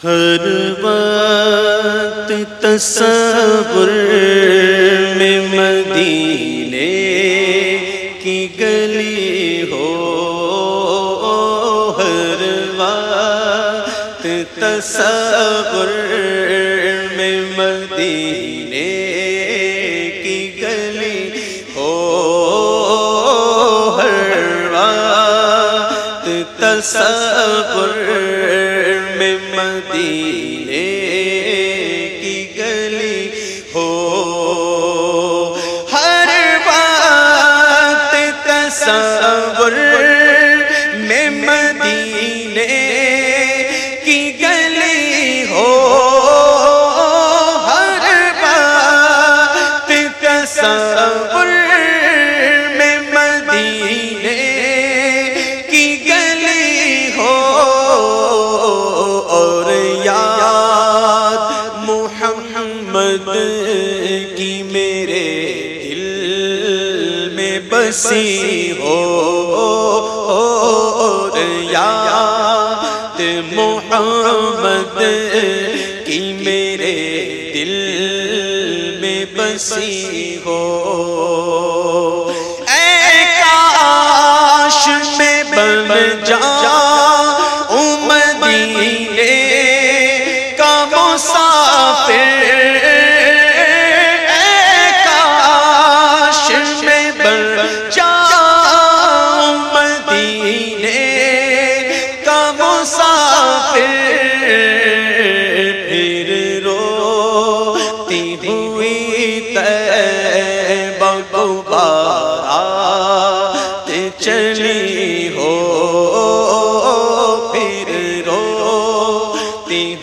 ہر وقت تصور میں مدینے کی گلی ہو ہر وقت تصور میں مدینے کی گلی ہو ہر وقت تصور تصور میں مدینے کی گلی ہو اور یاد محمد کی میرے دل میں بسی ہو اور یاد محمد کی میرے دل میں بسی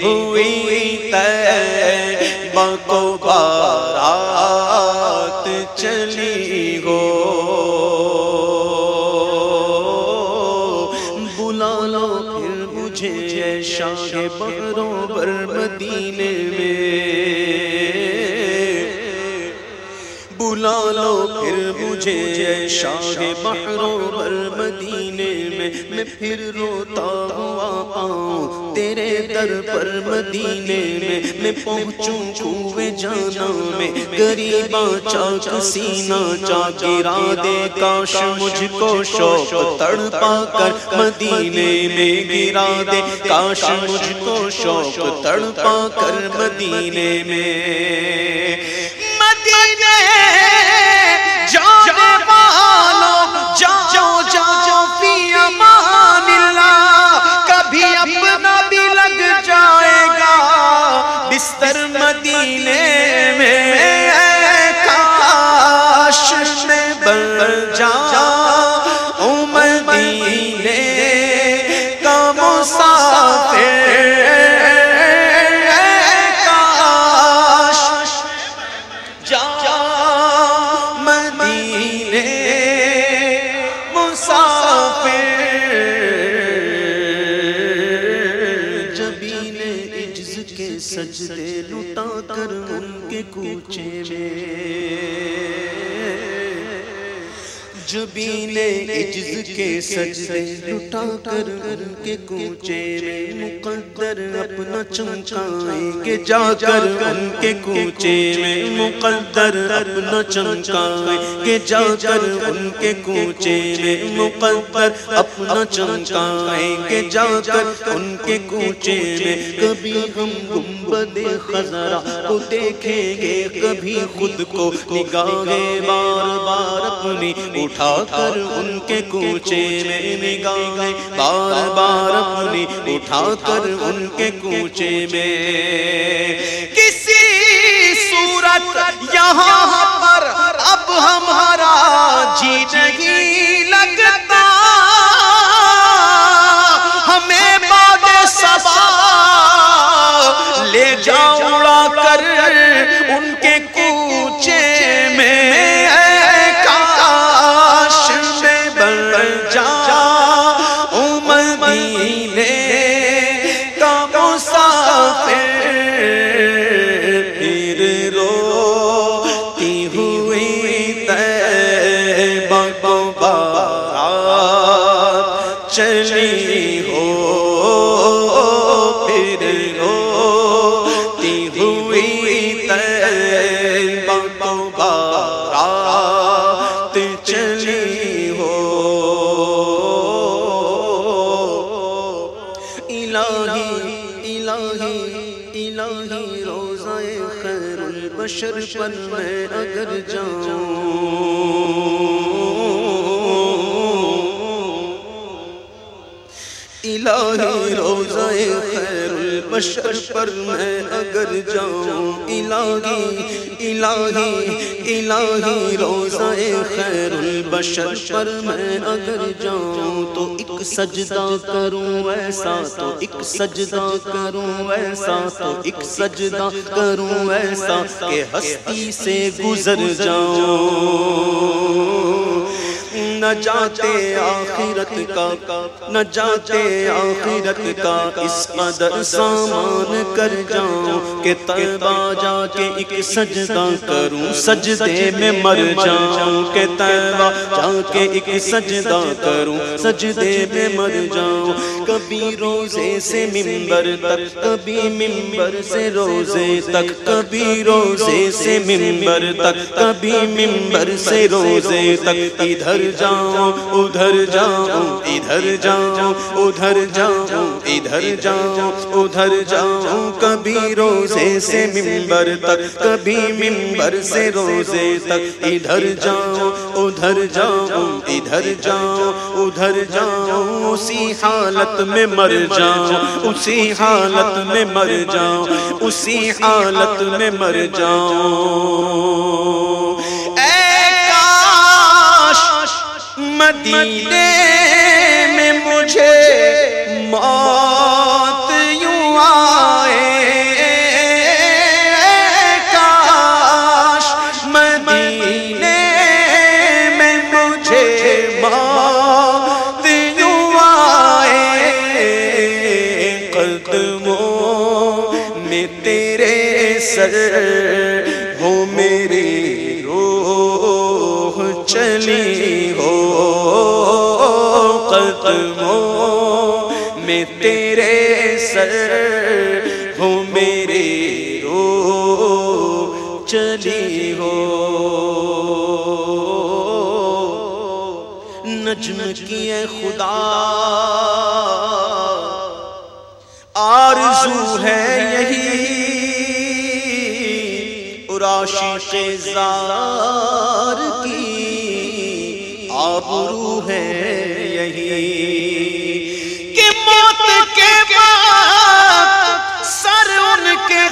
ہوئی بلا لو پھر مجھے شاہ بحروں بر مدینے میں میں پھر روتا ہوا آؤں تیرے در پر مدینے میں میں پہنچوں کوئے جانا میں۔ غریباں چاک سینہ چاک دے کاش، مجھ کو شوق تڑپا کر مدینے میں گرا دے کاش، مجھ کو شوق تڑپا کر مدینے میں۔ مدینے لٹا کر ان کے کوچے میں۔ جبین عجز کے سجدے لٹا کر ان کے کوچے میں۔ مقدر اپنا چمکائیں گے جا کر ان کے کوچے میں۔ مقدر اپنا چمکائیں گے جا کر ان کے کوچے میں۔ مقدر اپنا چمکائیں گے جا کر ان کے کوچے میں کبھی ہم گنبد خزرہ کو دیکھیں گے، کبھی خود کو نگاہیں بار بار اپنی اٹھا کر ان کے کوچے میں نگاہیں بار بار اپنی اٹھا کر ان کے کوچے میں۔ کسی صورت یہاں بشر پر میں اگر جاؤں الہی روزہ خیر البشر پر میں اگر جاؤں۔ الہی الہی الہی روزہ خیر البشر پر میں اگر جاؤں تو ایک سجدہ کروں ایسا تو ایک سجدہ کروں ایسا تو ایک سجدہ کروں ایسا کہ ہستی سے گزر جاؤں۔ نہ جاتے آخرت کا، نہ جاتے آخرت کا۔ اس قدر سامان کر جاؤں کہ تیبہ جا کے ایک سجدہ کروں، سجدے میں مر جاؤں کہ تیبہ جا کے ایک سجدہ کروں، سجدے میں مر جاؤں۔ کبھی روزے سے ممبر تک، کبھی ممبر سے روزے تک، کبھی روزے سے ممبر تک، کبھی ممبر سے روزے تک۔ ادھر جاؤں ادھر جاؤں ادھر جاؤں ادھر جاؤں ادھر جاؤں ادھر جاؤں۔ کبھی روزے سے ممبر تک، کبھی ممبر سے روزے تک۔ ادھر جاؤں ادھر جاؤں ادھر جاؤں ادھر جاؤں۔ اسی حالت میں مر جاؤں اسی حالت میں مر جاؤں اسی حالت میں مر جاؤں۔ مدینے سر، ہو میرے رو چلی ہو۔ نجم کیے خدا۔ آرزو ہے یہی۔ اراشی زار کی آبرو ہے یہی۔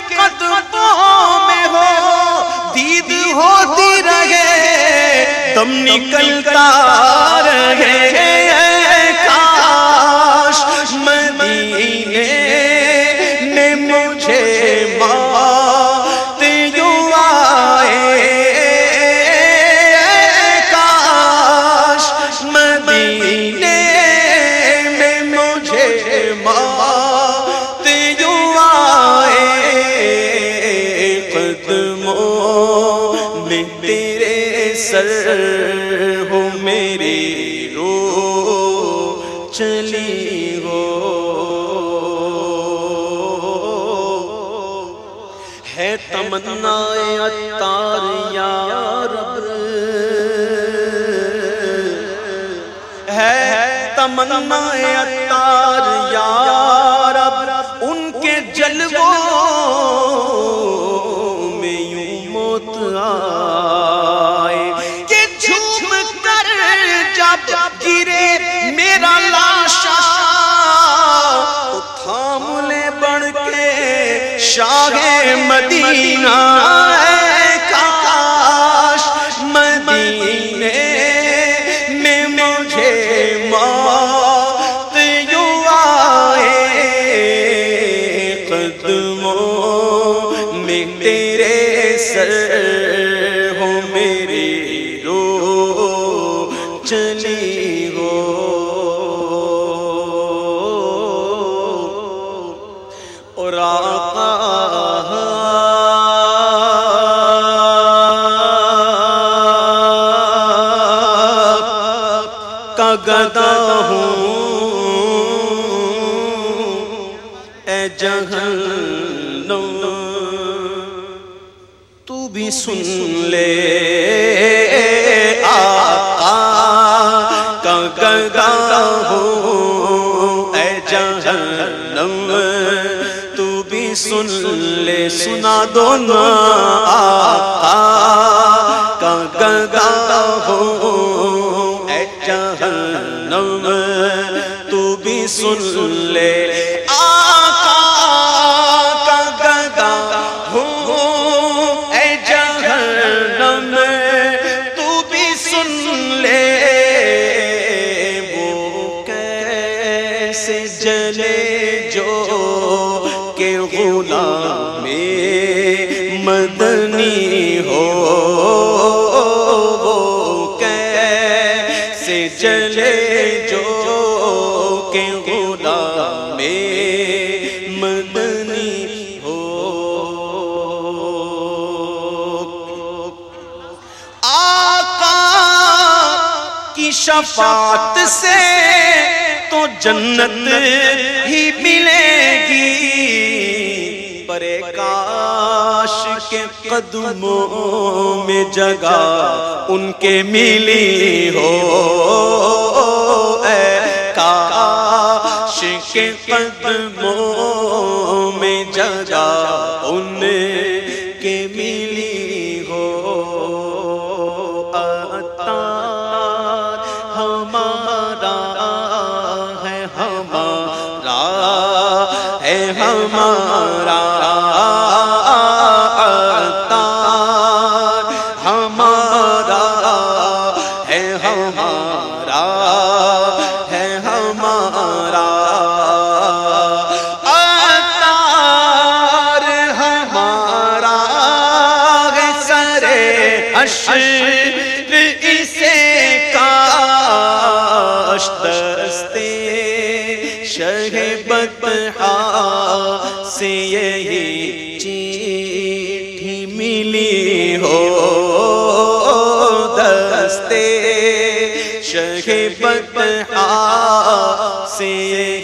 قدموں میں ہو دید ہوتی رہے تم نکلتا رہے۔ چلی ہو۔ ہے تمنا اتار یا رب۔ ہے تمنا اتار یا رب۔ ان کے جلووں میں یوں موت آئے مدینہ گدا ہوں۔ اے جہنم، تو بھی سن لے۔ آقا کا گدا ہوں۔ اے جہنم، تو بھی سن لے۔ سنا دو نا کا گدا ہو جلے جو کہ غلام مدنی ہو، وہ کیسے جلے جو کہ غلام مدنی ہو۔ آقا کی شفاعت سے تو جنت ہی ملے گی۔ پرے کاش کے قدموں میں جگہ ان کے ملی ہو۔ اے کاش کے قدموں میں جگہ بطحا سے یہی چیٹھی ملی ہو۔ دستے شہ بطحہ سے یہی